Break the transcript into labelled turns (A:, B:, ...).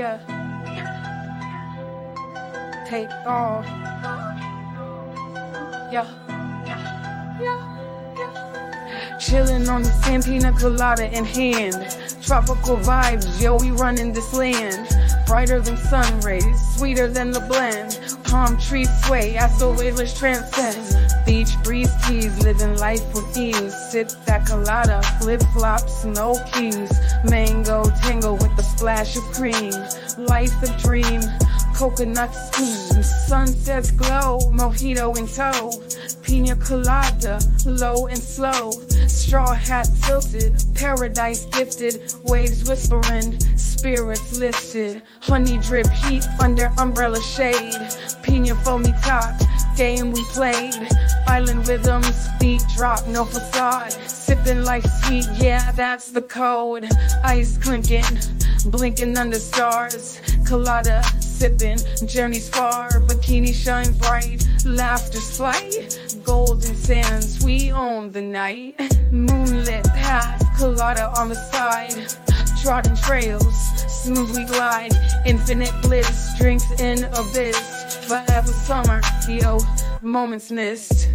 A: Yeah. Take all. Oh. Yeah. Yeah. Chillin' on the sand, pina colada in hand. Tropical vibes, yo, we running this land. Brighter than sun rays, sweeter than the blend. Palm trees sway, as the waveless transcend. Beach breeze teas, living life with ease. Sip that colada, flip flops, no keys. Mango tango splash of cream. Life a dream, coconut steam. Sunsets glow, mojito in tow. Pina colada, low and slow. Straw hat tilted, paradise gifted. Waves whispering, spirits lifted. Honey drip heat under umbrella shade. Pina foamy top, game we played. Island rhythms, beat drop, no facade. Sipping life sweet, yeah, that's the code. Ice clinking, blinking under stars. Colada sipping, journeys far. Bikini shine bright, laughter's flight. Golden sands, we own the night. Moonlit path, colada on the side. Trodden trails, smoothly glide. Infinite bliss, drinks in abyss. Forever summer, yo, moments missed.